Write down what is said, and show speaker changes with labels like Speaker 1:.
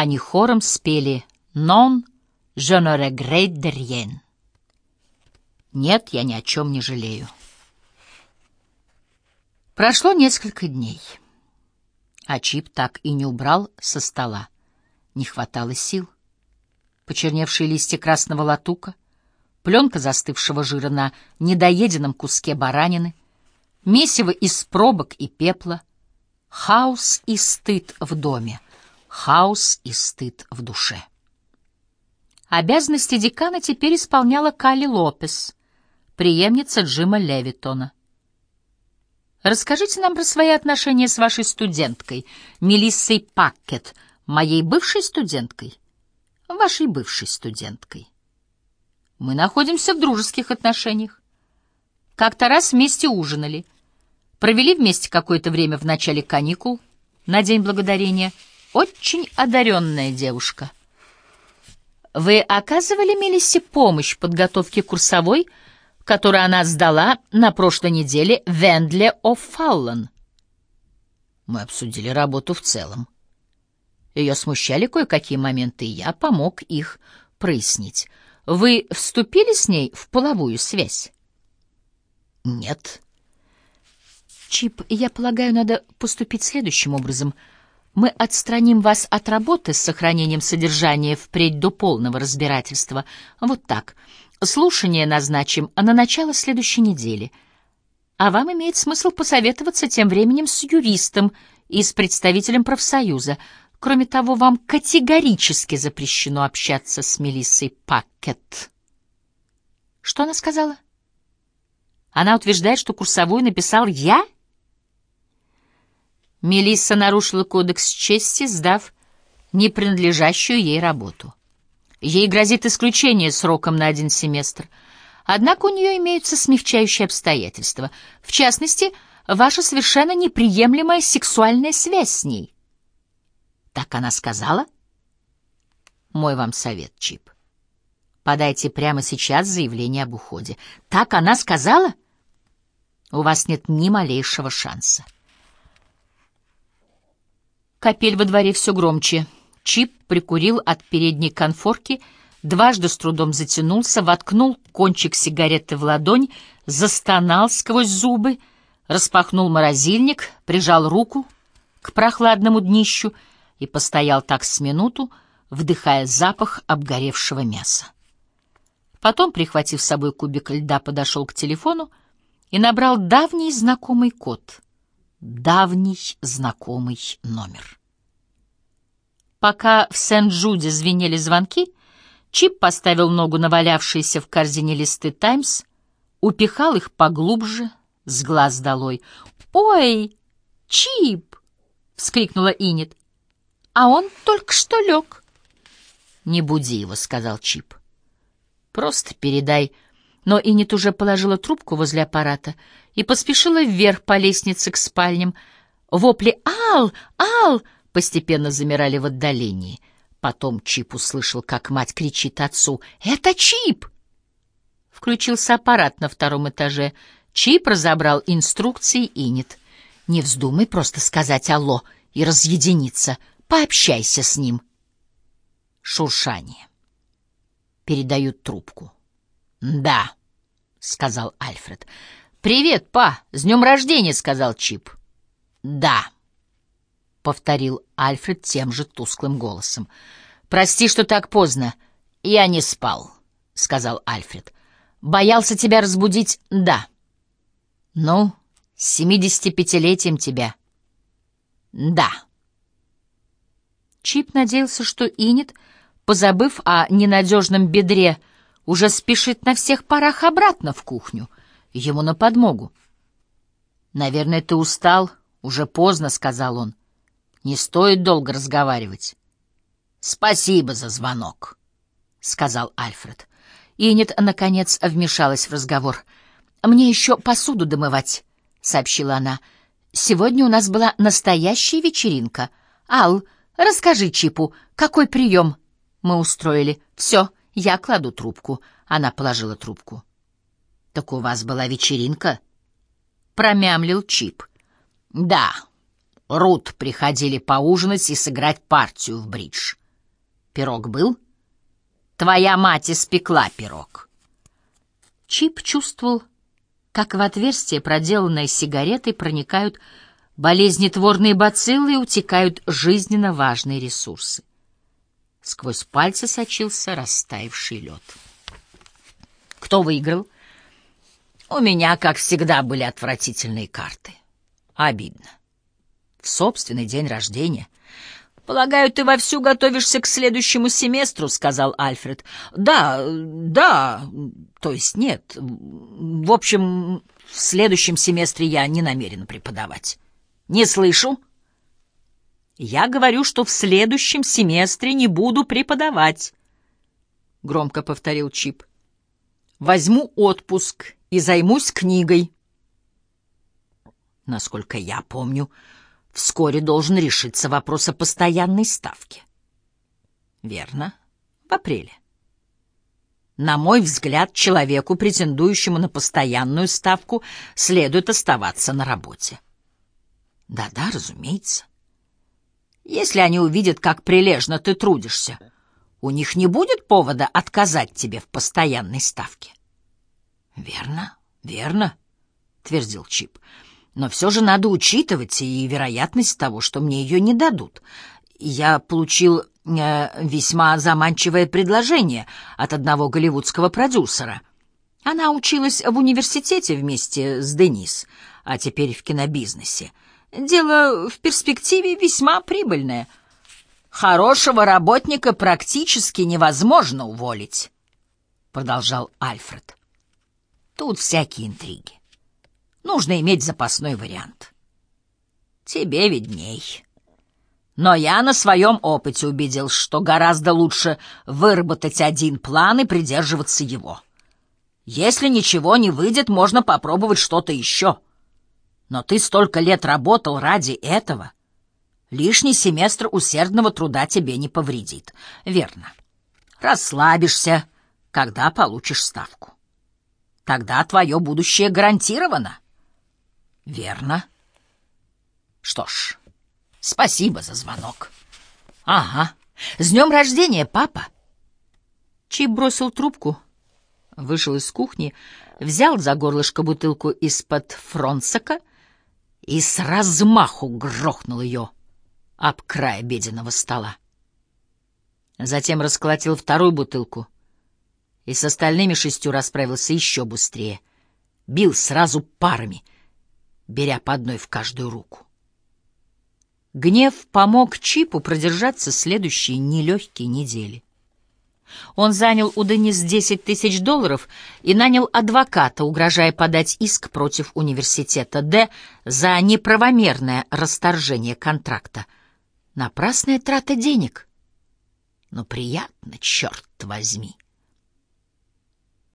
Speaker 1: Они хором спели «Non, je ne regrette rien». Нет, я ни о чем не жалею. Прошло несколько дней, а Чип так и не убрал со стола. Не хватало сил. Почерневшие листья красного латука, пленка застывшего жира на недоеденном куске баранины, месиво из пробок и пепла, хаос и стыд в доме, хаос и стыд в душе. Обязанности декана теперь исполняла Калли Лопес, преемница Джима Левитона. Расскажите нам про свои отношения с вашей студенткой, Мелиссой Паккет, моей бывшей студенткой, вашей бывшей студенткой. Мы находимся в дружеских отношениях. Как-то раз вместе ужинали, провели вместе какое-то время в начале каникул, на День Благодарения. Очень одаренная девушка. Вы оказывали Мелиссе помощь в подготовке курсовой, которую она сдала на прошлой неделе в Вендле О'Фаллон? Мы обсудили работу в целом. Ее смущали кое-какие моменты, и я помог их прояснить. Вы вступили с ней в половую связь? Нет. Чип, я полагаю, надо поступить следующим образом. Мы отстраним вас от работы с сохранением содержания впредь до полного разбирательства. Вот так. Слушание назначим на начало следующей недели. А вам имеет смысл посоветоваться тем временем с юристом и с представителем профсоюза. Кроме того, вам категорически запрещено общаться с Мелиссой Пакет. Что она сказала? Она утверждает, что курсовую написал я? Мелисса нарушила кодекс чести, сдав непринадлежащую ей работу. Ей грозит исключение сроком на один семестр. Однако у нее имеются смягчающие обстоятельства. В частности, ваша совершенно неприемлемая сексуальная связь с ней. Так она сказала? Мой вам совет, Чип. Подайте прямо сейчас заявление об уходе. Так она сказала? У вас нет ни малейшего шанса. Капель во дворе все громче. Чип прикурил от передней конфорки, дважды с трудом затянулся, воткнул кончик сигареты в ладонь, застонал сквозь зубы, распахнул морозильник, прижал руку к прохладному днищу — и постоял так с минуту, вдыхая запах обгоревшего мяса. Потом, прихватив с собой кубик льда, подошел к телефону и набрал давний знакомый код. Давний знакомый номер. Пока в Сент-Джуде звенели звонки, Чип поставил ногу на валявшиеся в корзине листы «Таймс», упихал их поглубже, с глаз долой. «Ой, Чип!» — вскрикнула Инет а он только что лег. — Не буди его, — сказал Чип. — Просто передай. Но Иннет уже положила трубку возле аппарата и поспешила вверх по лестнице к спальням. Вопли «Ал! Ал!» постепенно замирали в отдалении. Потом Чип услышал, как мать кричит отцу «Это Чип!» Включился аппарат на втором этаже. Чип разобрал инструкции Иннет. «Не вздумай просто сказать «Алло» и разъединиться», Пообщайся с ним. Шуршание. Передают трубку. «Да», — сказал Альфред. «Привет, па! С днем рождения!» — сказал Чип. «Да», — повторил Альфред тем же тусклым голосом. «Прости, что так поздно. Я не спал», — сказал Альфред. «Боялся тебя разбудить?» «Да». «Ну, с семидесятипятилетием тебя?» «Да». Чип надеялся, что Инет, позабыв о ненадежном бедре, уже спешит на всех парах обратно в кухню, ему на подмогу. «Наверное, ты устал, уже поздно», — сказал он. «Не стоит долго разговаривать». «Спасибо за звонок», — сказал Альфред. Инет, наконец, вмешалась в разговор. «Мне еще посуду домывать», — сообщила она. «Сегодня у нас была настоящая вечеринка. Ал, — Расскажи Чипу, какой прием мы устроили. Все, я кладу трубку. Она положила трубку. Так у вас была вечеринка? Промямлил Чип. Да, Рут приходили поужинать и сыграть партию в бридж. Пирог был? Твоя мать испекла пирог. Чип чувствовал, как в отверстие, проделанное сигаретой, проникают болезнетворные бациллы и утекают жизненно важные ресурсы. Сквозь пальцы сочился растаявший лед. Кто выиграл? У меня, как всегда, были отвратительные карты. Обидно. В собственный день рождения. «Полагаю, ты вовсю готовишься к следующему семестру», — сказал Альфред. «Да, да, то есть нет. В общем, в следующем семестре я не намерен преподавать». «Не слышу». «Я говорю, что в следующем семестре не буду преподавать», — громко повторил Чип. «Возьму отпуск и займусь книгой». Насколько я помню, — вскоре должен решиться вопрос о постоянной ставке. Верно, в апреле. На мой взгляд, человеку, претендующему на постоянную ставку, следует оставаться на работе. Да-да, разумеется. Если они увидят, как прилежно ты трудишься, у них не будет повода отказать тебе в постоянной ставке. Верно, верно, твердил Чип. Но все же надо учитывать и вероятность того, что мне ее не дадут. Я получил э, весьма заманчивое предложение от одного голливудского продюсера. Она училась в университете вместе с Денис, а теперь в кинобизнесе. Дело в перспективе весьма прибыльное. Хорошего работника практически невозможно уволить, продолжал Альфред. Тут всякие интриги. Нужно иметь запасной вариант. Тебе видней. Но я на своем опыте убедил, что гораздо лучше выработать один план и придерживаться его. Если ничего не выйдет, можно попробовать что-то еще. Но ты столько лет работал ради этого. Лишний семестр усердного труда тебе не повредит. Верно. Расслабишься, когда получишь ставку. Тогда твое будущее гарантировано. Верно. Что ж, спасибо за звонок. Ага. С днем рождения, папа. Чип бросил трубку, вышел из кухни, взял за горлышко бутылку из-под фронсака и с размаху грохнул ее об край обеденного стола. Затем расколотил вторую бутылку и с остальными шестью расправился еще быстрее. Бил сразу парами — беря по одной в каждую руку. Гнев помог Чипу продержаться следующие нелегкие недели. Он занял у Денис 10 тысяч долларов и нанял адвоката, угрожая подать иск против университета Д за неправомерное расторжение контракта. Напрасная трата денег. Но приятно, черт возьми.